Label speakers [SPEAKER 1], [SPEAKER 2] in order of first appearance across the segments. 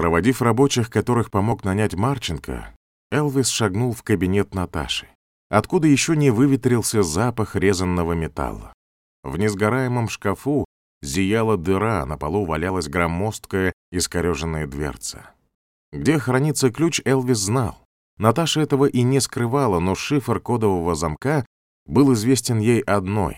[SPEAKER 1] Проводив рабочих, которых помог нанять Марченко, Элвис шагнул в кабинет Наташи, откуда еще не выветрился запах резанного металла. В несгораемом шкафу зияла дыра, на полу валялась громоздкая искореженная дверца. Где хранится ключ, Элвис знал. Наташа этого и не скрывала, но шифр кодового замка был известен ей одной.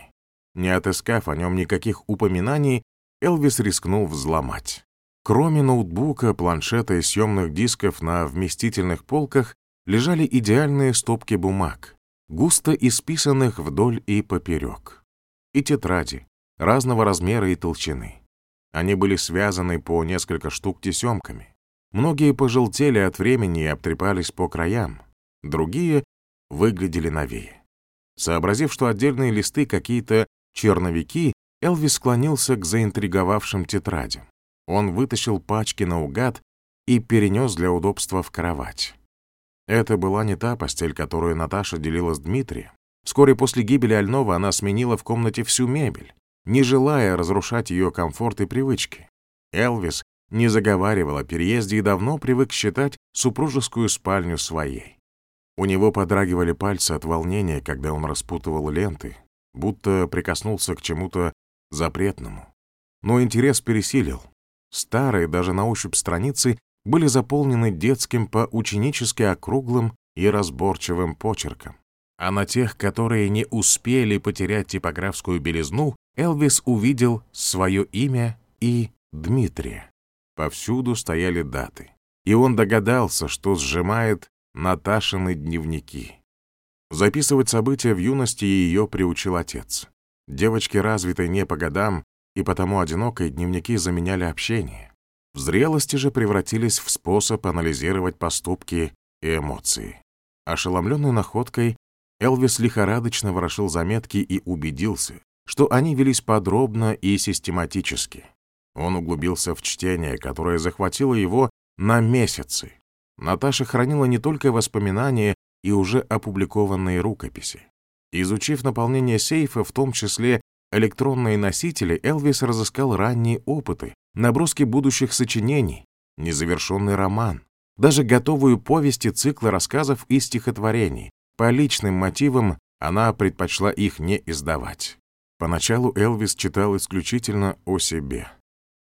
[SPEAKER 1] Не отыскав о нем никаких упоминаний, Элвис рискнул взломать. Кроме ноутбука, планшета и съемных дисков на вместительных полках лежали идеальные стопки бумаг, густо исписанных вдоль и поперек. И тетради, разного размера и толщины. Они были связаны по несколько штук тесемками. Многие пожелтели от времени и обтрепались по краям, другие выглядели новее. Сообразив, что отдельные листы какие-то черновики, Элвис склонился к заинтриговавшим тетрадям. Он вытащил пачки наугад и перенес для удобства в кровать. Это была не та постель, которую Наташа делила с Дмитрием. Вскоре после гибели Альнова она сменила в комнате всю мебель, не желая разрушать ее комфорт и привычки. Элвис не заговаривал о переезде и давно привык считать супружескую спальню своей. У него подрагивали пальцы от волнения, когда он распутывал ленты, будто прикоснулся к чему-то запретному. Но интерес пересилил. Старые, даже на ощупь страницы, были заполнены детским по-ученически округлым и разборчивым почерком. А на тех, которые не успели потерять типографскую белизну, Элвис увидел свое имя и Дмитрия. Повсюду стояли даты. И он догадался, что сжимает Наташины дневники. Записывать события в юности ее приучил отец. Девочки, развитой не по годам и потому одинокой, дневники заменяли общение. В зрелости же превратились в способ анализировать поступки и эмоции. Ошеломленный находкой, Элвис лихорадочно ворошил заметки и убедился, что они велись подробно и систематически. Он углубился в чтение, которое захватило его на месяцы. Наташа хранила не только воспоминания и уже опубликованные рукописи. Изучив наполнение сейфа, в том числе электронные носители, Элвис разыскал ранние опыты, наброски будущих сочинений, незавершенный роман, даже готовую повести цикла рассказов и стихотворений. По личным мотивам она предпочла их не издавать. Поначалу Элвис читал исключительно о себе.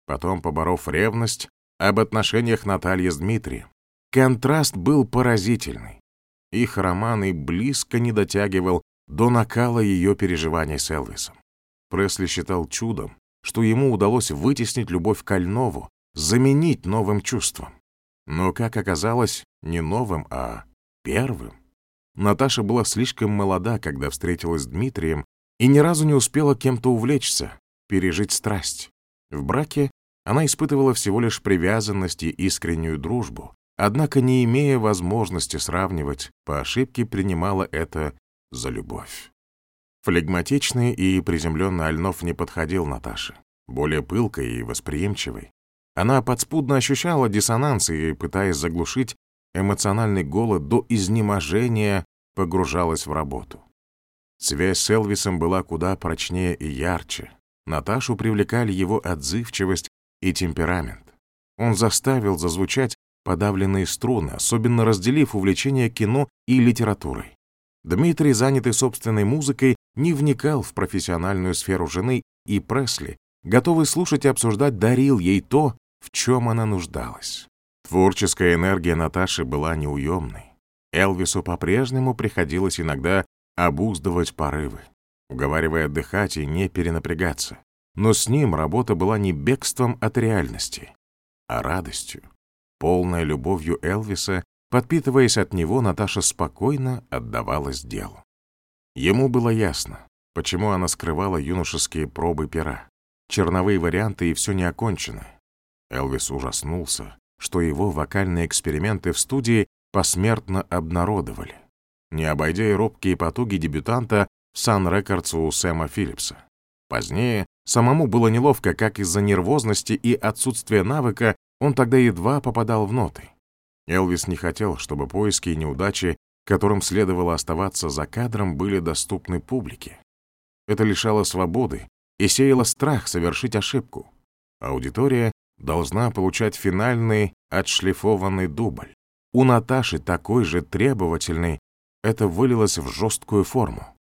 [SPEAKER 1] Потом, поборов ревность, об отношениях Натальи с Дмитрием. Контраст был поразительный. Их роман и близко не дотягивал до накала ее переживаний с Элвисом. Пресли считал чудом, что ему удалось вытеснить любовь к Альнову, заменить новым чувством. Но, как оказалось, не новым, а первым. Наташа была слишком молода, когда встретилась с Дмитрием, и ни разу не успела кем-то увлечься, пережить страсть. В браке она испытывала всего лишь привязанность и искреннюю дружбу, однако, не имея возможности сравнивать, по ошибке принимала это за любовь. Флегматичный и приземленный Альнов не подходил Наташе, более пылкой и восприимчивой. Она подспудно ощущала диссонанс и, пытаясь заглушить эмоциональный голод до изнеможения, погружалась в работу. Связь с Элвисом была куда прочнее и ярче. Наташу привлекали его отзывчивость и темперамент. Он заставил зазвучать подавленные струны, особенно разделив увлечение кино и литературой. Дмитрий, занятый собственной музыкой, не вникал в профессиональную сферу жены, и Пресли, готовый слушать и обсуждать, дарил ей то, в чем она нуждалась. Творческая энергия Наташи была неуемной. Элвису по-прежнему приходилось иногда обуздывать порывы, уговаривая отдыхать и не перенапрягаться. Но с ним работа была не бегством от реальности, а радостью. Полная любовью Элвиса, подпитываясь от него, Наташа спокойно отдавалась делу. Ему было ясно, почему она скрывала юношеские пробы пера, черновые варианты и все не окончено. Элвис ужаснулся, что его вокальные эксперименты в студии посмертно обнародовали, не обойдя и робкие потуги дебютанта в Сан Рекордс у Сэма Филлипса. Позднее самому было неловко, как из-за нервозности и отсутствия навыка он тогда едва попадал в ноты. Элвис не хотел, чтобы поиски и неудачи, которым следовало оставаться за кадром, были доступны публике. Это лишало свободы и сеяло страх совершить ошибку. Аудитория должна получать финальный отшлифованный дубль. У Наташи такой же требовательный, это вылилось в жесткую форму.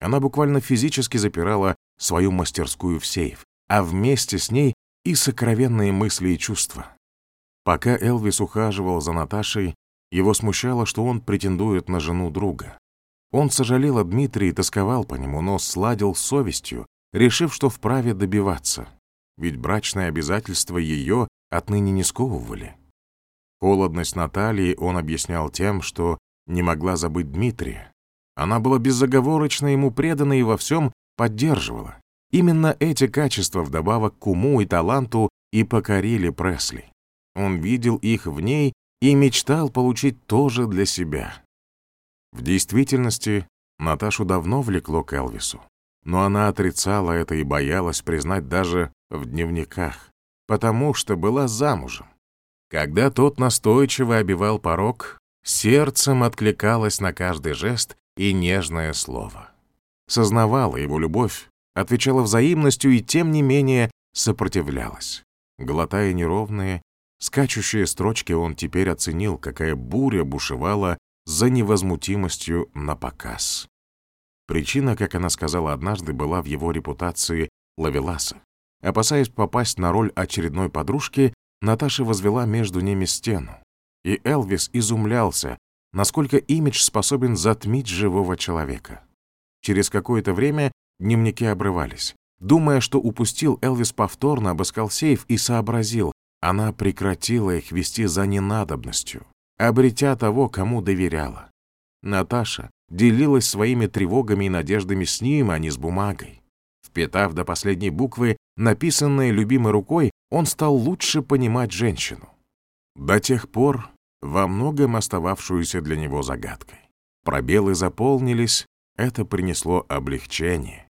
[SPEAKER 1] Она буквально физически запирала свою мастерскую в сейф, а вместе с ней и сокровенные мысли и чувства. Пока Элвис ухаживал за Наташей, его смущало, что он претендует на жену друга. Он сожалел о Дмитрии и тосковал по нему, но сладил с совестью, решив, что вправе добиваться. Ведь брачные обязательства ее отныне не сковывали. Холодность Натальи он объяснял тем, что не могла забыть Дмитрия. Она была безоговорочно ему предана и во всем поддерживала. Именно эти качества вдобавок к уму и таланту и покорили Пресли. Он видел их в ней и мечтал получить тоже для себя. В действительности, Наташу давно влекло к Элвису, но она отрицала это и боялась признать даже в дневниках, потому что была замужем. Когда тот настойчиво обивал порог, сердцем откликалось на каждый жест и нежное слово. Сознавала его любовь, отвечала взаимностью и, тем не менее, сопротивлялась. Глотая неровные, скачущие строчки, он теперь оценил, какая буря бушевала за невозмутимостью на показ. Причина, как она сказала однажды, была в его репутации Лавеласа. Опасаясь попасть на роль очередной подружки, Наташа возвела между ними стену. И Элвис изумлялся, насколько имидж способен затмить живого человека. Через какое-то время дневники обрывались. Думая, что упустил, Элвис повторно обыскал сейф и сообразил, она прекратила их вести за ненадобностью, обретя того, кому доверяла. Наташа делилась своими тревогами и надеждами с ним, а не с бумагой. Впитав до последней буквы, написанное любимой рукой, он стал лучше понимать женщину. До тех пор во многом остававшуюся для него загадкой. Пробелы заполнились, это принесло облегчение,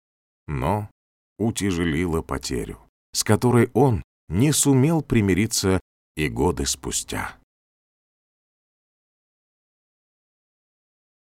[SPEAKER 1] но утяжелило потерю, с которой он не сумел примириться и годы спустя.